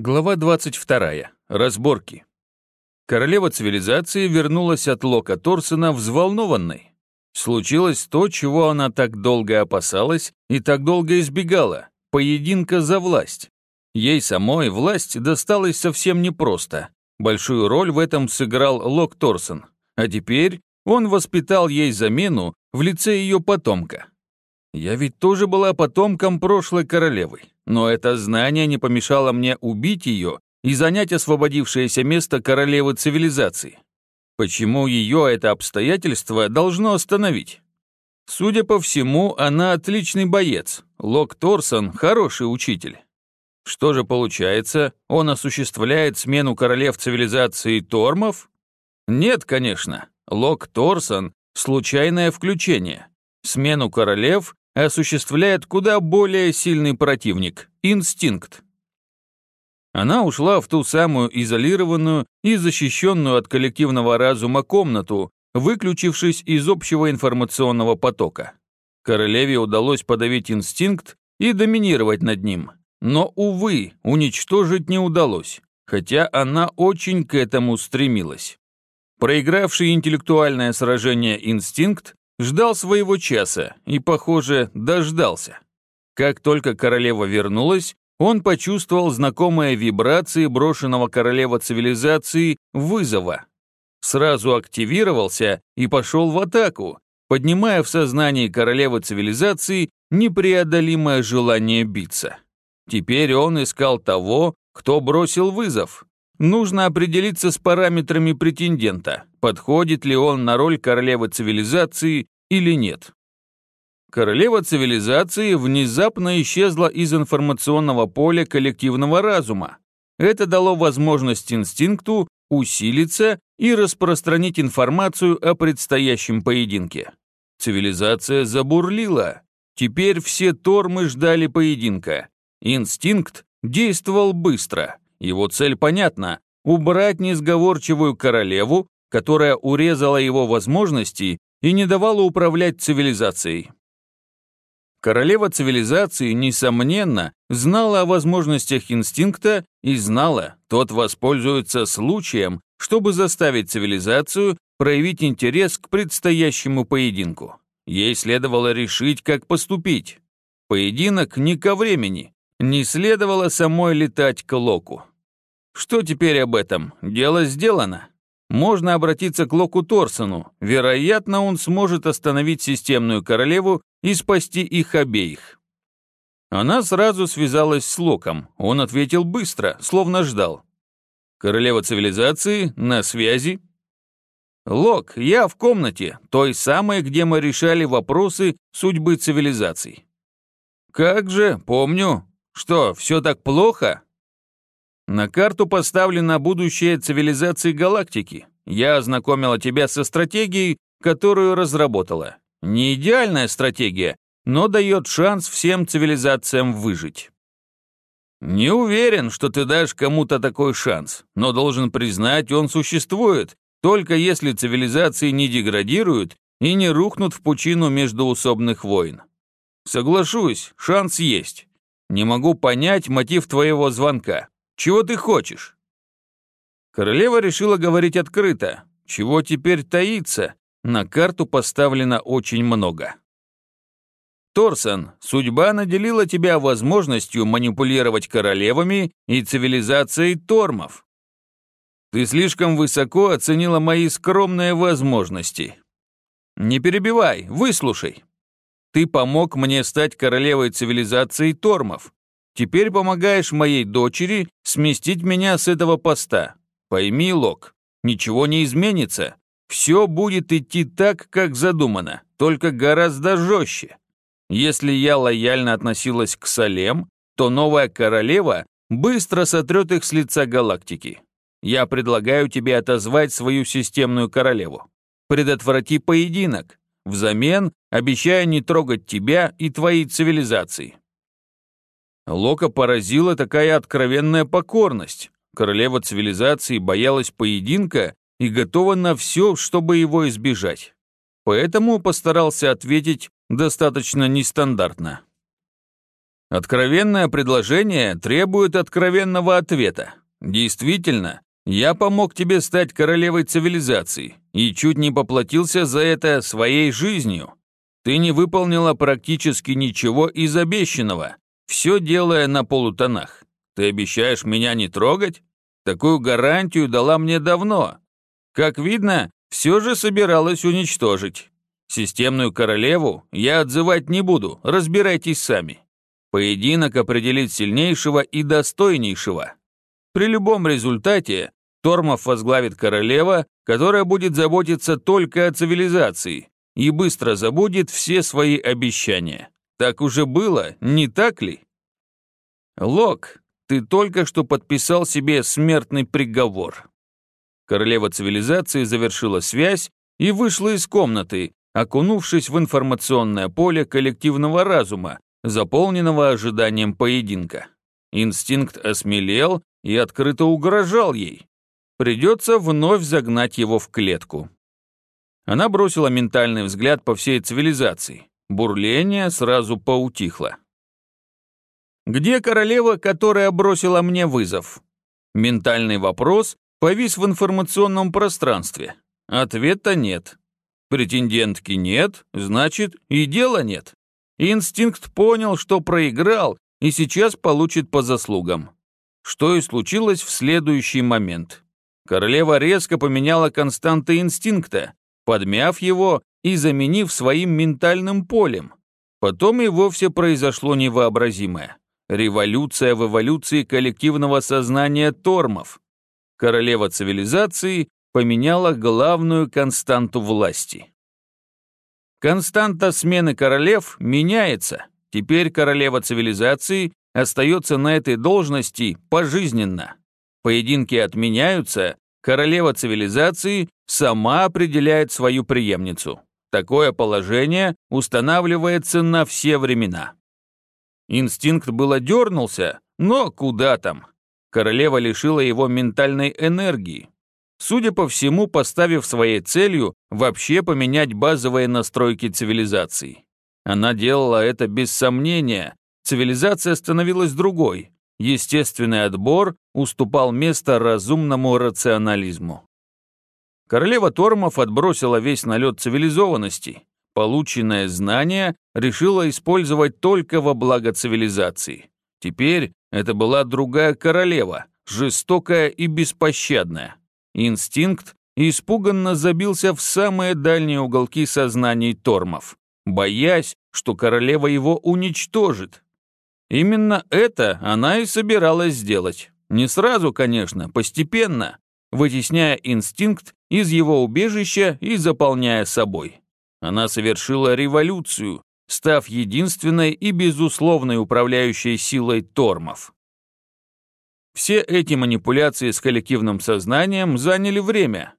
Глава 22. Разборки. Королева цивилизации вернулась от Лока Торсона взволнованной. Случилось то, чего она так долго опасалась и так долго избегала – поединка за власть. Ей самой власть досталась совсем непросто. Большую роль в этом сыграл Лок Торсон, а теперь он воспитал ей замену в лице ее потомка. Я ведь тоже была потомком прошлой королевы, но это знание не помешало мне убить ее и занять освободившееся место королевы цивилизации. Почему ее это обстоятельство должно остановить? Судя по всему, она отличный боец, Лок Торсон – хороший учитель. Что же получается, он осуществляет смену королев цивилизации Тормов? Нет, конечно, Лок Торсон – случайное включение. Смену королев осуществляет куда более сильный противник – инстинкт. Она ушла в ту самую изолированную и защищенную от коллективного разума комнату, выключившись из общего информационного потока. Королеве удалось подавить инстинкт и доминировать над ним. Но, увы, уничтожить не удалось, хотя она очень к этому стремилась. Проигравший интеллектуальное сражение инстинкт ждал своего часа и, похоже, дождался. Как только королева вернулась, он почувствовал знакомые вибрации брошенного королева цивилизации вызова. Сразу активировался и пошел в атаку, поднимая в сознании королевы цивилизации непреодолимое желание биться. Теперь он искал того, кто бросил вызов. Нужно определиться с параметрами претендента, подходит ли он на роль королевы цивилизации или нет. Королева цивилизации внезапно исчезла из информационного поля коллективного разума. Это дало возможность инстинкту усилиться и распространить информацию о предстоящем поединке. Цивилизация забурлила. Теперь все тормы ждали поединка. Инстинкт действовал быстро. Его цель понятна – убрать несговорчивую королеву, которая урезала его возможности и не давала управлять цивилизацией. Королева цивилизации, несомненно, знала о возможностях инстинкта и знала, тот воспользуется случаем, чтобы заставить цивилизацию проявить интерес к предстоящему поединку. Ей следовало решить, как поступить. Поединок не ко времени, не следовало самой летать к Локу. Что теперь об этом? Дело сделано. Можно обратиться к Локу Торсону. Вероятно, он сможет остановить системную королеву и спасти их обеих. Она сразу связалась с Локом. Он ответил быстро, словно ждал. «Королева цивилизации, на связи?» «Лок, я в комнате, той самой, где мы решали вопросы судьбы цивилизаций». «Как же, помню. Что, все так плохо?» «На карту поставлено будущее цивилизации галактики. Я ознакомила тебя со стратегией, которую разработала. Не идеальная стратегия, но дает шанс всем цивилизациям выжить». «Не уверен, что ты дашь кому-то такой шанс, но должен признать, он существует, только если цивилизации не деградируют и не рухнут в пучину междуусобных войн. Соглашусь, шанс есть. Не могу понять мотив твоего звонка. Чего ты хочешь?» Королева решила говорить открыто. Чего теперь таиться? На карту поставлено очень много. Торсон, судьба наделила тебя возможностью манипулировать королевами и цивилизацией тормов. Ты слишком высоко оценила мои скромные возможности. Не перебивай, выслушай. Ты помог мне стать королевой цивилизации Тормов. Теперь помогаешь моей дочери сместить меня с этого поста. Пойми, Лок, ничего не изменится. Все будет идти так, как задумано, только гораздо жестче. Если я лояльно относилась к Салем, то новая королева быстро сотрет их с лица галактики. Я предлагаю тебе отозвать свою системную королеву. Предотврати поединок, взамен обещая не трогать тебя и твои цивилизации. Лока поразила такая откровенная покорность. Королева цивилизации боялась поединка и готова на все, чтобы его избежать. Поэтому постарался ответить достаточно нестандартно. Откровенное предложение требует откровенного ответа. Действительно, я помог тебе стать королевой цивилизации и чуть не поплатился за это своей жизнью. Ты не выполнила практически ничего из обещанного, все делая на полутонах. Ты обещаешь меня не трогать? Такую гарантию дала мне давно. Как видно, все же собиралась уничтожить. Системную королеву я отзывать не буду, разбирайтесь сами. Поединок определит сильнейшего и достойнейшего. При любом результате Тормов возглавит королева, которая будет заботиться только о цивилизации и быстро забудет все свои обещания. Так уже было, не так ли? Лок, ты только что подписал себе смертный приговор. Королева цивилизации завершила связь и вышла из комнаты, окунувшись в информационное поле коллективного разума, заполненного ожиданием поединка. Инстинкт осмелел и открыто угрожал ей. Придется вновь загнать его в клетку. Она бросила ментальный взгляд по всей цивилизации. Бурление сразу поутихло. «Где королева, которая бросила мне вызов?» Ментальный вопрос повис в информационном пространстве. Ответа нет. Претендентки нет, значит, и дела нет. Инстинкт понял, что проиграл, и сейчас получит по заслугам. Что и случилось в следующий момент. Королева резко поменяла константы инстинкта, подмяв его и заменив своим ментальным полем. Потом и вовсе произошло невообразимое. Революция в эволюции коллективного сознания тормов. Королева цивилизации поменяла главную константу власти. Константа смены королев меняется. Теперь королева цивилизации остается на этой должности пожизненно. Поединки отменяются, королева цивилизации сама определяет свою преемницу. Такое положение устанавливается на все времена. Инстинкт было дернулся, но куда там? Королева лишила его ментальной энергии. Судя по всему, поставив своей целью вообще поменять базовые настройки цивилизации. Она делала это без сомнения. Цивилизация становилась другой, естественный отбор уступал место разумному рационализму. Королева Тормов отбросила весь налет цивилизованности. Полученное знание решила использовать только во благо цивилизации. Теперь это была другая королева, жестокая и беспощадная. Инстинкт испуганно забился в самые дальние уголки сознаний Тормов, боясь, что королева его уничтожит, Именно это она и собиралась сделать. Не сразу, конечно, постепенно, вытесняя инстинкт из его убежища и заполняя собой. Она совершила революцию, став единственной и безусловной управляющей силой тормов. Все эти манипуляции с коллективным сознанием заняли время.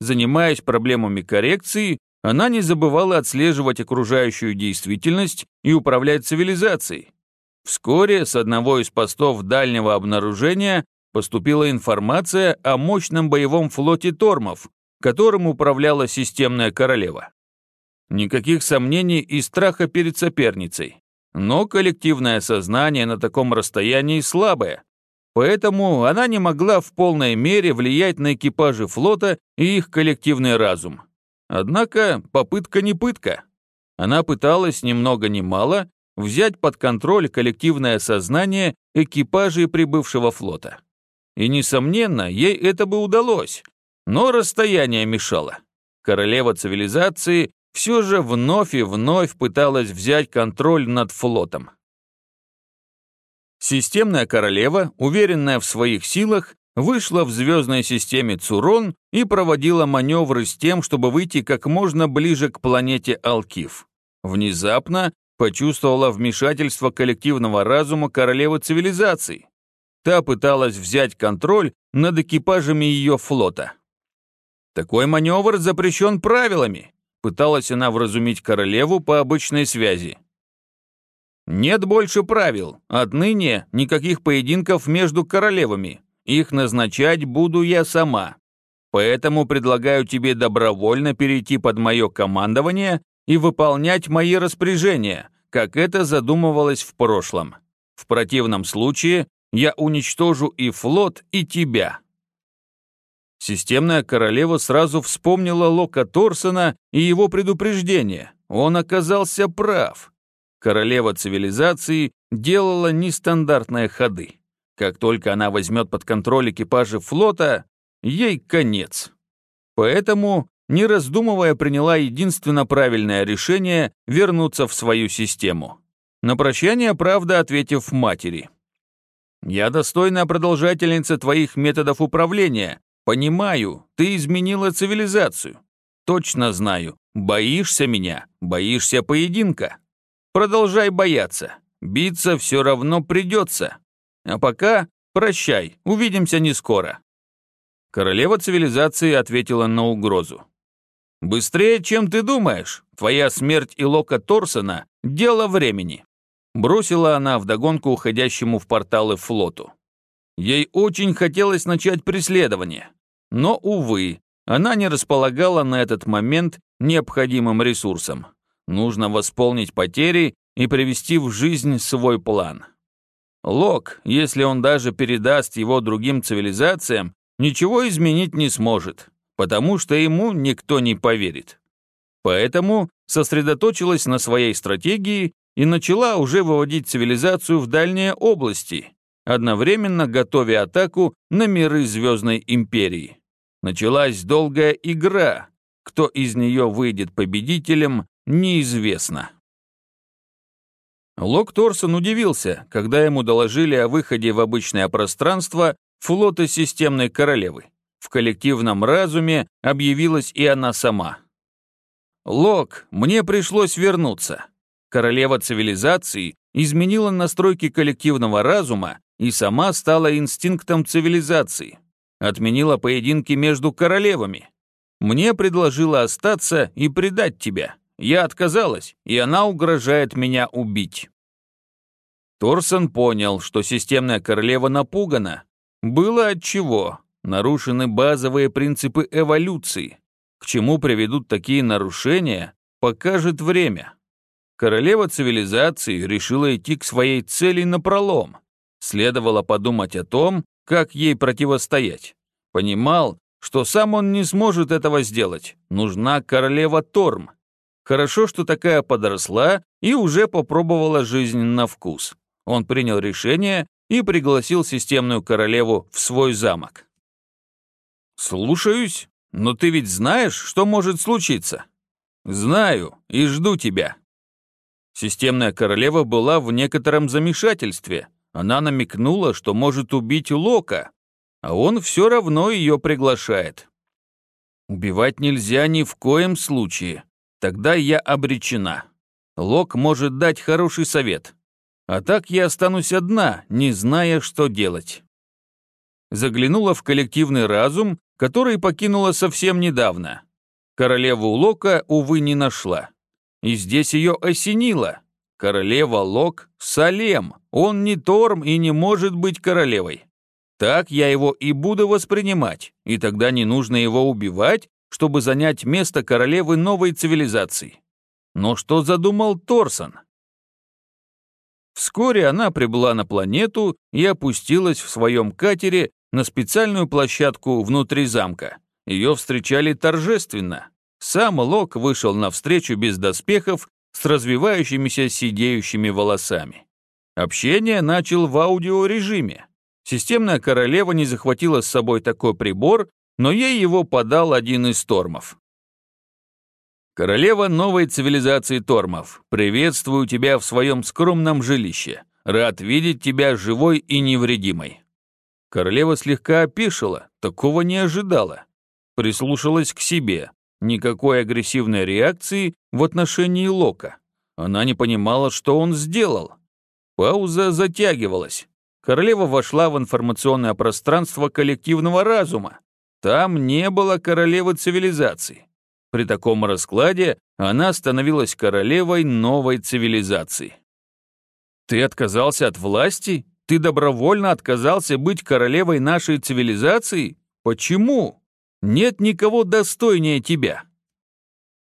Занимаясь проблемами коррекции, она не забывала отслеживать окружающую действительность и управлять цивилизацией. Вскоре с одного из постов дальнего обнаружения поступила информация о мощном боевом флоте Тормов, которым управляла системная королева. Никаких сомнений и страха перед соперницей. Но коллективное сознание на таком расстоянии слабое, поэтому она не могла в полной мере влиять на экипажи флота и их коллективный разум. Однако попытка не пытка. Она пыталась ни много ни мало взять под контроль коллективное сознание экипажей прибывшего флота. И, несомненно, ей это бы удалось, но расстояние мешало. Королева цивилизации все же вновь и вновь пыталась взять контроль над флотом. Системная королева, уверенная в своих силах, вышла в звездной системе Цурон и проводила маневры с тем, чтобы выйти как можно ближе к планете Алкив. Внезапно почувствовала вмешательство коллективного разума королевы цивилизаций. Та пыталась взять контроль над экипажами ее флота. Такой маневр запрещен правилами, пыталась она вразумить королеву по обычной связи. Нет больше правил, отныне никаких поединков между королевами, их назначать буду я сама. Поэтому предлагаю тебе добровольно перейти под мое командование и выполнять мои распоряжения, как это задумывалось в прошлом. В противном случае я уничтожу и флот, и тебя». Системная королева сразу вспомнила Лока Торсона и его предупреждение. Он оказался прав. Королева цивилизации делала нестандартные ходы. Как только она возьмет под контроль экипажи флота, ей конец. Поэтому, не раздумывая, приняла единственно правильное решение вернуться в свою систему. На прощание, правда, ответив матери. «Я достойная продолжательница твоих методов управления. Понимаю, ты изменила цивилизацию. Точно знаю, боишься меня, боишься поединка. Продолжай бояться. Биться все равно придется. А пока прощай, увидимся не скоро». Королева цивилизации ответила на угрозу. «Быстрее, чем ты думаешь. Твоя смерть и Лока Торсона – дело времени». Бросила она вдогонку уходящему в порталы флоту. Ей очень хотелось начать преследование. Но, увы, она не располагала на этот момент необходимым ресурсом. Нужно восполнить потери и привести в жизнь свой план. Лок, если он даже передаст его другим цивилизациям, ничего изменить не сможет, потому что ему никто не поверит. Поэтому сосредоточилась на своей стратегии и начала уже выводить цивилизацию в дальние области, одновременно готовя атаку на миры Звездной Империи. Началась долгая игра. Кто из нее выйдет победителем, неизвестно. Лок Торсон удивился, когда ему доложили о выходе в обычное пространство флота системной королевы. В коллективном разуме объявилась и она сама. «Лок, мне пришлось вернуться. Королева цивилизации изменила настройки коллективного разума и сама стала инстинктом цивилизации. Отменила поединки между королевами. Мне предложила остаться и предать тебя. Я отказалась, и она угрожает меня убить. Торсон понял, что системная королева напугана. Было отчего. Нарушены базовые принципы эволюции. К чему приведут такие нарушения, покажет время. Королева цивилизации решила идти к своей цели напролом. Следовало подумать о том, как ей противостоять. Понимал, что сам он не сможет этого сделать. Нужна королева Торм. Хорошо, что такая подросла и уже попробовала жизнь на вкус. Он принял решение и пригласил системную королеву в свой замок. «Слушаюсь, но ты ведь знаешь, что может случиться?» «Знаю и жду тебя». Системная королева была в некотором замешательстве. Она намекнула, что может убить Лока, а он все равно ее приглашает. Убивать нельзя ни в коем случае. Тогда я обречена. Лок может дать хороший совет. А так я останусь одна, не зная, что делать. Заглянула в коллективный разум, который покинула совсем недавно. Королеву Лока, увы, не нашла. И здесь ее осенило. Королева Лок — Салем. Он не Торм и не может быть королевой. Так я его и буду воспринимать, и тогда не нужно его убивать, чтобы занять место королевы новой цивилизации. Но что задумал Торсон? Вскоре она прибыла на планету и опустилась в своем катере на специальную площадку внутри замка. Ее встречали торжественно. Сам Лок вышел навстречу без доспехов с развивающимися сидеющими волосами. Общение начал в аудиорежиме. Системная королева не захватила с собой такой прибор, но ей его подал один из Тормов. «Королева новой цивилизации Тормов, приветствую тебя в своем скромном жилище. Рад видеть тебя живой и невредимой». Королева слегка опешила, такого не ожидала. Прислушалась к себе. Никакой агрессивной реакции в отношении Лока. Она не понимала, что он сделал. Пауза затягивалась. Королева вошла в информационное пространство коллективного разума. Там не было королевы цивилизации. При таком раскладе она становилась королевой новой цивилизации. Ты отказался от власти? Ты добровольно отказался быть королевой нашей цивилизации? Почему? Нет никого достойнее тебя.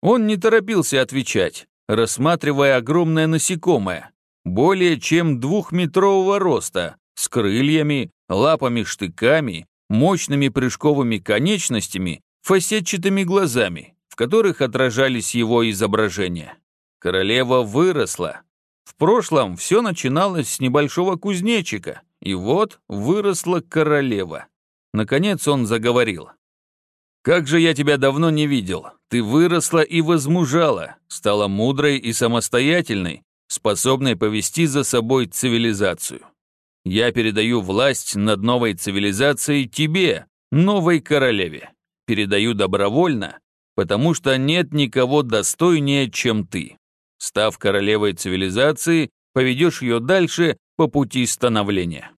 Он не торопился отвечать, рассматривая огромное насекомое. более чем двухметрового роста, с крыльями, лапами-штыками, мощными прыжковыми конечностями, фасетчатыми глазами, в которых отражались его изображения. Королева выросла. В прошлом все начиналось с небольшого кузнечика, и вот выросла королева. Наконец он заговорил. «Как же я тебя давно не видел. Ты выросла и возмужала, стала мудрой и самостоятельной, способной повести за собой цивилизацию. Я передаю власть над новой цивилизацией тебе, новой королеве. Передаю добровольно, потому что нет никого достойнее, чем ты. Став королевой цивилизации, поведешь ее дальше по пути становления.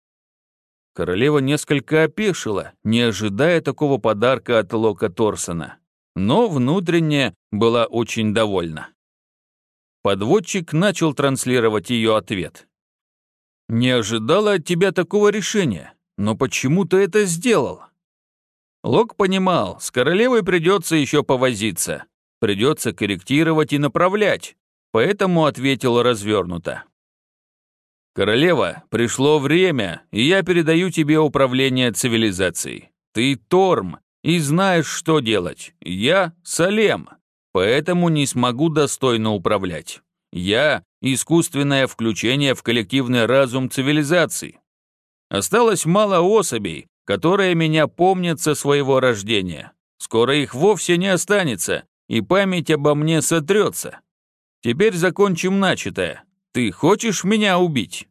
Королева несколько опешила, не ожидая такого подарка от Лока Торсона, но внутренне была очень довольна. Подводчик начал транслировать ее ответ. «Не ожидала от тебя такого решения, но почему ты это сделал?» Лок понимал, с королевой придется еще повозиться, придется корректировать и направлять, поэтому ответил развернуто. «Королева, пришло время, и я передаю тебе управление цивилизацией. Ты Торм и знаешь, что делать. Я Салем, поэтому не смогу достойно управлять. Я – искусственное включение в коллективный разум цивилизации. Осталось мало особей, которые меня помнят со своего рождения. Скоро их вовсе не останется, и память обо мне сотрется. Теперь закончим начатое. Ты хочешь меня убить?»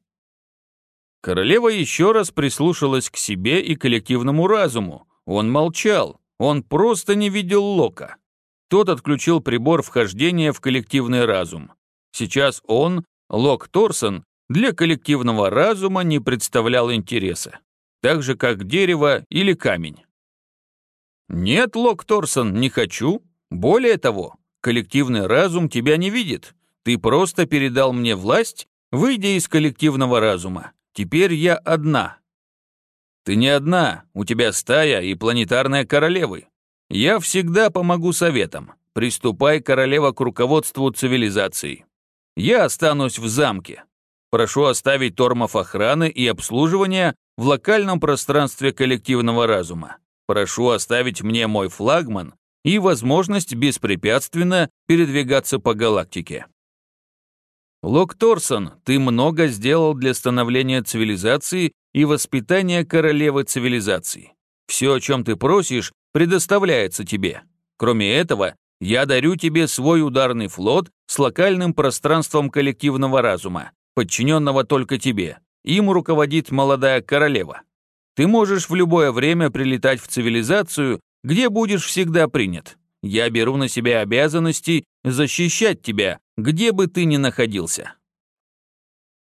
Королева еще раз прислушалась к себе и коллективному разуму. Он молчал, он просто не видел Лока. Тот отключил прибор вхождения в коллективный разум. Сейчас он, Лок Торсон, для коллективного разума не представлял интереса. Так же, как дерево или камень. «Нет, Лок Торсон, не хочу. Более того, коллективный разум тебя не видит. Ты просто передал мне власть, выйдя из коллективного разума. Теперь я одна. Ты не одна, у тебя стая и планетарная королевы. Я всегда помогу советам. Приступай, королева, к руководству цивилизацией. Я останусь в замке. Прошу оставить тормов охраны и обслуживания в локальном пространстве коллективного разума. Прошу оставить мне мой флагман и возможность беспрепятственно передвигаться по галактике. Лок Торсон, ты много сделал для становления цивилизации и воспитания королевы цивилизации. Все, о чем ты просишь, предоставляется тебе. Кроме этого, я дарю тебе свой ударный флот с локальным пространством коллективного разума, подчиненного только тебе. Им руководит молодая королева. Ты можешь в любое время прилетать в цивилизацию, где будешь всегда принят. Я беру на себя обязанности защищать тебя, где бы ты ни находился».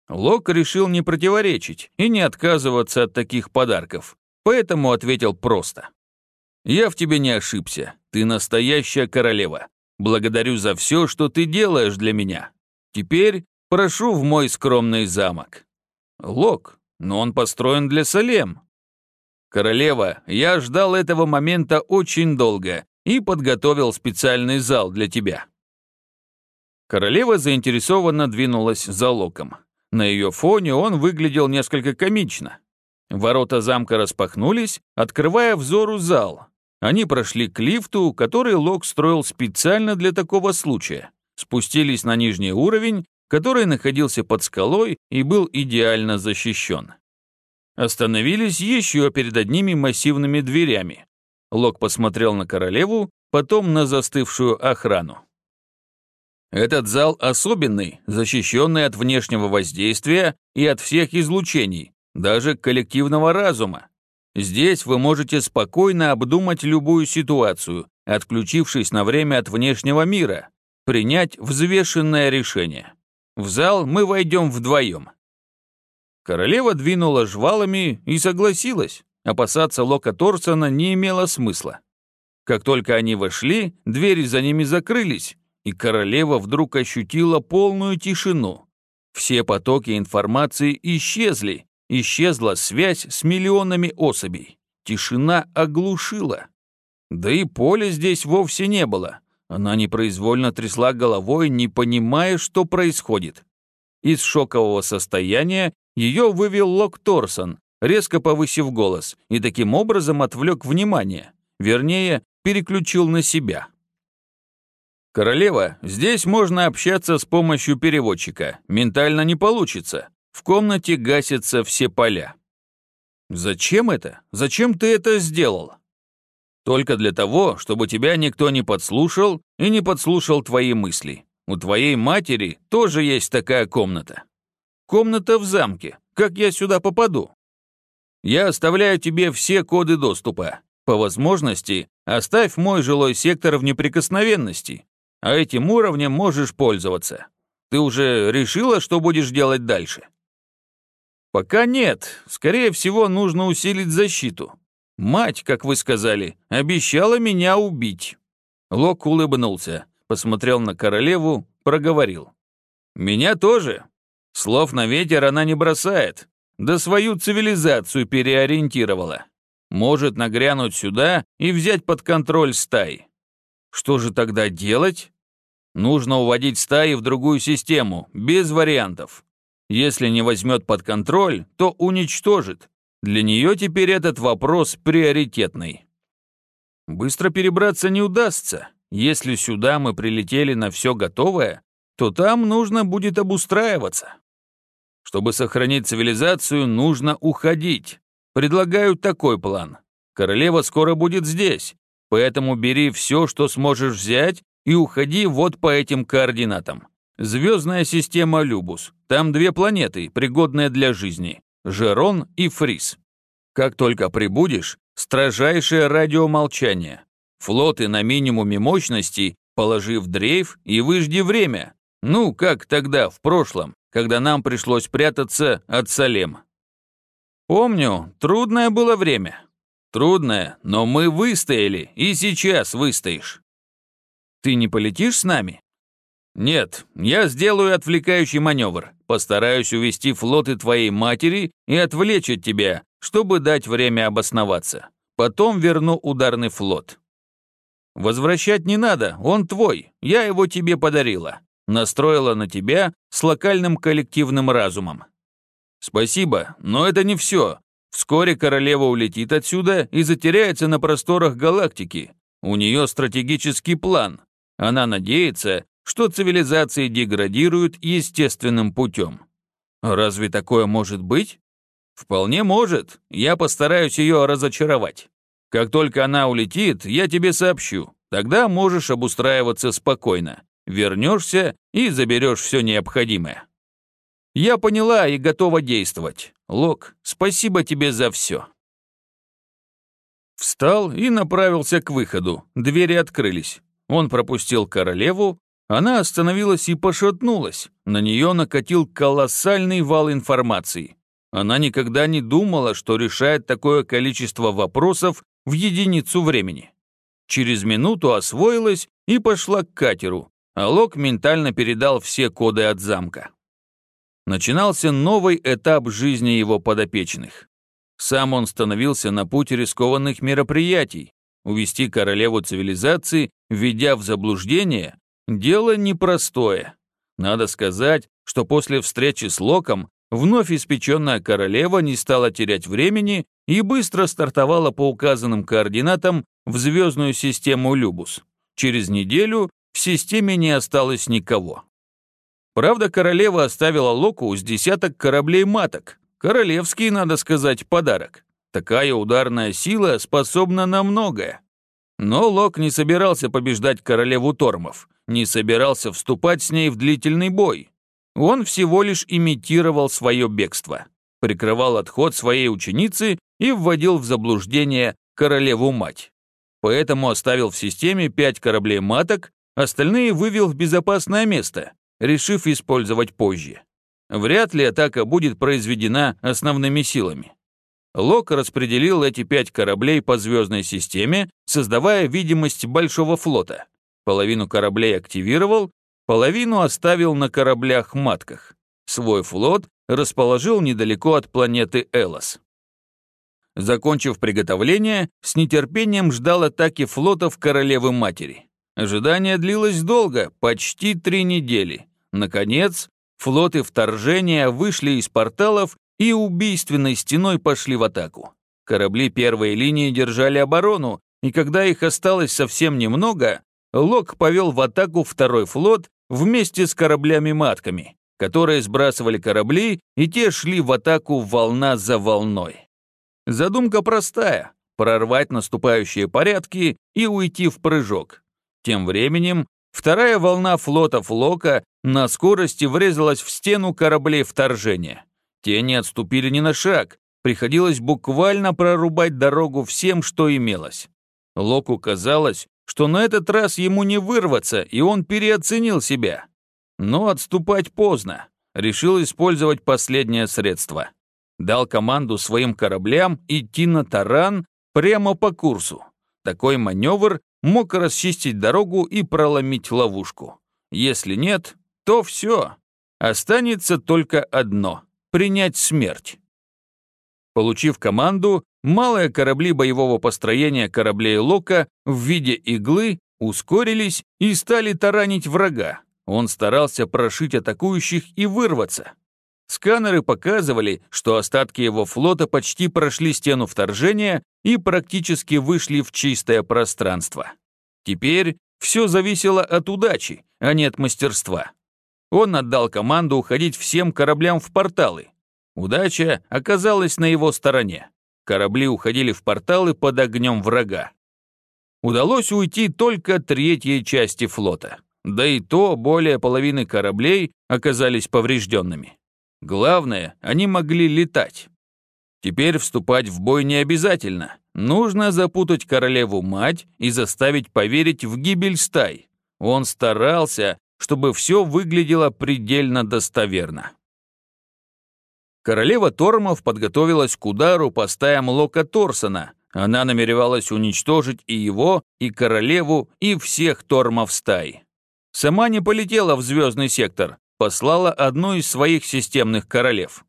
Лок решил не противоречить и не отказываться от таких подарков, поэтому ответил просто. «Я в тебе не ошибся, ты настоящая королева. Благодарю за все, что ты делаешь для меня. Теперь прошу в мой скромный замок». «Лок, но он построен для Салем». «Королева, я ждал этого момента очень долго и подготовил специальный зал для тебя». Королева заинтересованно двинулась за Локом. На ее фоне он выглядел несколько комично. Ворота замка распахнулись, открывая взору зал. Они прошли к лифту, который Лок строил специально для такого случая. Спустились на нижний уровень, который находился под скалой и был идеально защищен. Остановились еще перед одними массивными дверями. Лок посмотрел на королеву, потом на застывшую охрану. Этот зал особенный, защищенный от внешнего воздействия и от всех излучений, даже коллективного разума. Здесь вы можете спокойно обдумать любую ситуацию, отключившись на время от внешнего мира, принять взвешенное решение. В зал мы войдем вдвоем. Королева двинула жвалами и согласилась. Опасаться Лока Торсона не имело смысла. Как только они вошли, двери за ними закрылись, и королева вдруг ощутила полную тишину. Все потоки информации исчезли, исчезла связь с миллионами особей. Тишина оглушила. Да и поля здесь вовсе не было. Она непроизвольно трясла головой, не понимая, что происходит. Из шокового состояния ее вывел Лок Торсон, резко повысив голос, и таким образом отвлек внимание, вернее, переключил на себя. «Королева, здесь можно общаться с помощью переводчика. Ментально не получится. В комнате гасятся все поля». «Зачем это? Зачем ты это сделал?» «Только для того, чтобы тебя никто не подслушал и не подслушал твои мысли. У твоей матери тоже есть такая комната. Комната в замке. Как я сюда попаду?» «Я оставляю тебе все коды доступа. По возможности, оставь мой жилой сектор в неприкосновенности, а этим уровнем можешь пользоваться. Ты уже решила, что будешь делать дальше? Пока нет. Скорее всего, нужно усилить защиту. Мать, как вы сказали, обещала меня убить. Лок улыбнулся, посмотрел на королеву, проговорил. Меня тоже. Слов на ветер она не бросает. Да свою цивилизацию переориентировала. Может нагрянуть сюда и взять под контроль стаи. Что же тогда делать? Нужно уводить стаи в другую систему, без вариантов. Если не возьмет под контроль, то уничтожит. Для нее теперь этот вопрос приоритетный. Быстро перебраться не удастся. Если сюда мы прилетели на все готовое, то там нужно будет обустраиваться. Чтобы сохранить цивилизацию, нужно уходить. Предлагаю такой план. Королева скоро будет здесь, поэтому бери все, что сможешь взять, и уходи вот по этим координатам. Звездная система Любус. Там две планеты, пригодные для жизни. Жерон и Фрис. Как только прибудешь, строжайшее радиомолчание. Флоты на минимуме мощности, положи в дрейф и выжди время. Ну, как тогда, в прошлом, когда нам пришлось прятаться от Салем. Помню, трудное было время. Трудное, но мы выстояли, и сейчас выстоишь. Ты не полетишь с нами? Нет, я сделаю отвлекающий маневр. Постараюсь увести флоты твоей матери и отвлечь от тебя, чтобы дать время обосноваться. Потом верну ударный флот. Возвращать не надо, он твой. Я его тебе подарила. Настроила на тебя с локальным коллективным разумом. Спасибо, но это не все. Вскоре королева улетит отсюда и затеряется на просторах галактики. У нее стратегический план, она надеется, что цивилизации деградируют естественным путем. Разве такое может быть? Вполне может. Я постараюсь ее разочаровать. Как только она улетит, я тебе сообщу. Тогда можешь обустраиваться спокойно. Вернешься и заберешь все необходимое. Я поняла и готова действовать. Лок, спасибо тебе за все. Встал и направился к выходу. Двери открылись. Он пропустил королеву, она остановилась и пошатнулась. На нее накатил колоссальный вал информации. Она никогда не думала, что решает такое количество вопросов в единицу времени. Через минуту освоилась и пошла к катеру, а Лок ментально передал все коды от замка. Начинался новый этап жизни его подопечных. Сам он становился на путь рискованных мероприятий, Увести королеву цивилизации, введя в заблуждение, дело непростое. Надо сказать, что после встречи с Локом вновь испеченная королева не стала терять времени и быстро стартовала по указанным координатам в звездную систему Любус. Через неделю в системе не осталось никого. Правда, королева оставила Локу с десяток кораблей-маток. Королевский, надо сказать, подарок. Такая ударная сила способна на многое. Но Лок не собирался побеждать королеву Тормов, не собирался вступать с ней в длительный бой. Он всего лишь имитировал свое бегство, прикрывал отход своей ученицы и вводил в заблуждение королеву-мать. Поэтому оставил в системе пять кораблей-маток, остальные вывел в безопасное место, решив использовать позже. Вряд ли атака будет произведена основными силами. Лок распределил эти пять кораблей по звездной системе, создавая видимость большого флота. Половину кораблей активировал, половину оставил на кораблях-матках. Свой флот расположил недалеко от планеты Элос. Закончив приготовление, с нетерпением ждал атаки флотов Королевы-Матери. Ожидание длилось долго, почти три недели. Наконец, флоты вторжения вышли из порталов и убийственной стеной пошли в атаку. Корабли первой линии держали оборону, и когда их осталось совсем немного, Лок повел в атаку второй флот вместе с кораблями-матками, которые сбрасывали корабли, и те шли в атаку волна за волной. Задумка простая – прорвать наступающие порядки и уйти в прыжок. Тем временем вторая волна флотов Лока на скорости врезалась в стену кораблей вторжения. Те не отступили ни на шаг, приходилось буквально прорубать дорогу всем, что имелось. Локу казалось, что на этот раз ему не вырваться, и он переоценил себя. Но отступать поздно. Решил использовать последнее средство. Дал команду своим кораблям идти на таран прямо по курсу. Такой маневр мог расчистить дорогу и проломить ловушку. Если нет, то все. Останется только одно — принять смерть. Получив команду, малые корабли боевого построения кораблей Лока в виде иглы ускорились и стали таранить врага. Он старался прошить атакующих и вырваться. Сканеры показывали, что остатки его флота почти прошли стену вторжения и практически вышли в чистое пространство. Теперь все зависело от удачи, а не от мастерства. Он отдал команду уходить всем кораблям в порталы. Удача оказалась на его стороне. Корабли уходили в порталы под огнем врага. Удалось уйти только третьей части флота. Да и то более половины кораблей оказались поврежденными. Главное, они могли летать. Теперь вступать в бой не обязательно. Нужно запутать королеву-мать и заставить поверить в гибель стай. Он старался, чтобы все выглядело предельно достоверно. Королева Тормов подготовилась к удару по стаям Лока Торсона. Она намеревалась уничтожить и его, и королеву, и всех Тормов стай. Сама не полетела в звездный сектор, послала одну из своих системных королев.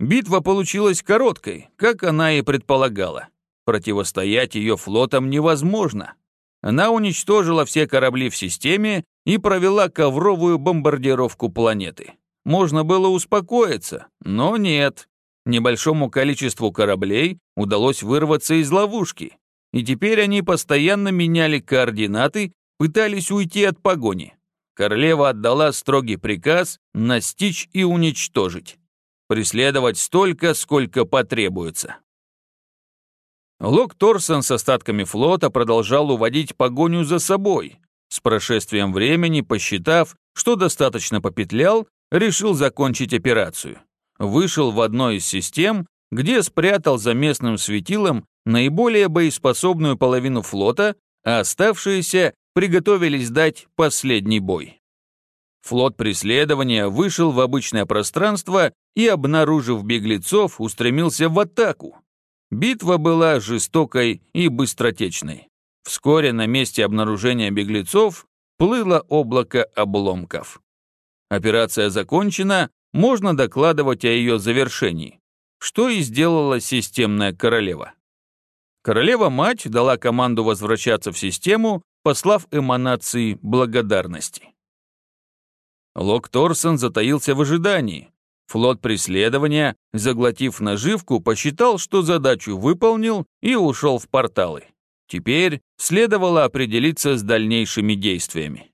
Битва получилась короткой, как она и предполагала. Противостоять ее флотам невозможно. Она уничтожила все корабли в системе и провела ковровую бомбардировку планеты. Можно было успокоиться, но нет. Небольшому количеству кораблей удалось вырваться из ловушки, и теперь они постоянно меняли координаты, пытались уйти от погони королева отдала строгий приказ настичь и уничтожить. Преследовать столько, сколько потребуется. Лок Торсон с остатками флота продолжал уводить погоню за собой. С прошествием времени, посчитав, что достаточно попетлял, решил закончить операцию. Вышел в одной из систем, где спрятал за местным светилом наиболее боеспособную половину флота, а оставшиеся приготовились дать последний бой. Флот преследования вышел в обычное пространство и, обнаружив беглецов, устремился в атаку. Битва была жестокой и быстротечной. Вскоре на месте обнаружения беглецов плыло облако обломков. Операция закончена, можно докладывать о ее завершении, что и сделала системная королева. Королева-мать дала команду возвращаться в систему послав эманации благодарности. Лок Торсон затаился в ожидании. Флот преследования, заглотив наживку, посчитал, что задачу выполнил и ушел в порталы. Теперь следовало определиться с дальнейшими действиями.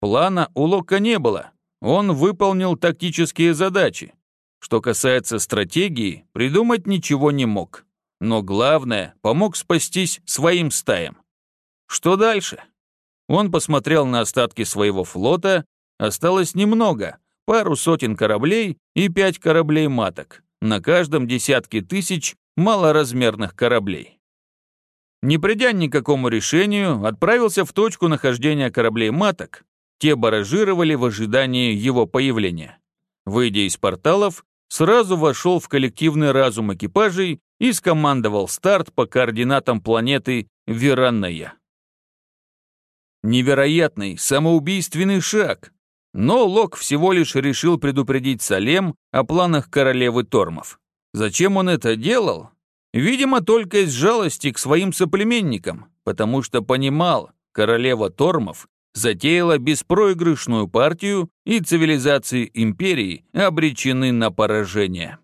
Плана у Лока не было, он выполнил тактические задачи. Что касается стратегии, придумать ничего не мог. Но главное, помог спастись своим стаям. Что дальше? Он посмотрел на остатки своего флота, осталось немного, пару сотен кораблей и пять кораблей-маток, на каждом десятки тысяч малоразмерных кораблей. Не придя ни к какому решению, отправился в точку нахождения кораблей-маток, те баражировали в ожидании его появления. Выйдя из порталов, сразу вошел в коллективный разум экипажей и скомандовал старт по координатам планеты Веранная. Невероятный, самоубийственный шаг. Но Лок всего лишь решил предупредить Салем о планах королевы Тормов. Зачем он это делал? Видимо, только из жалости к своим соплеменникам, потому что понимал, королева Тормов затеяла беспроигрышную партию, и цивилизации империи обречены на поражение.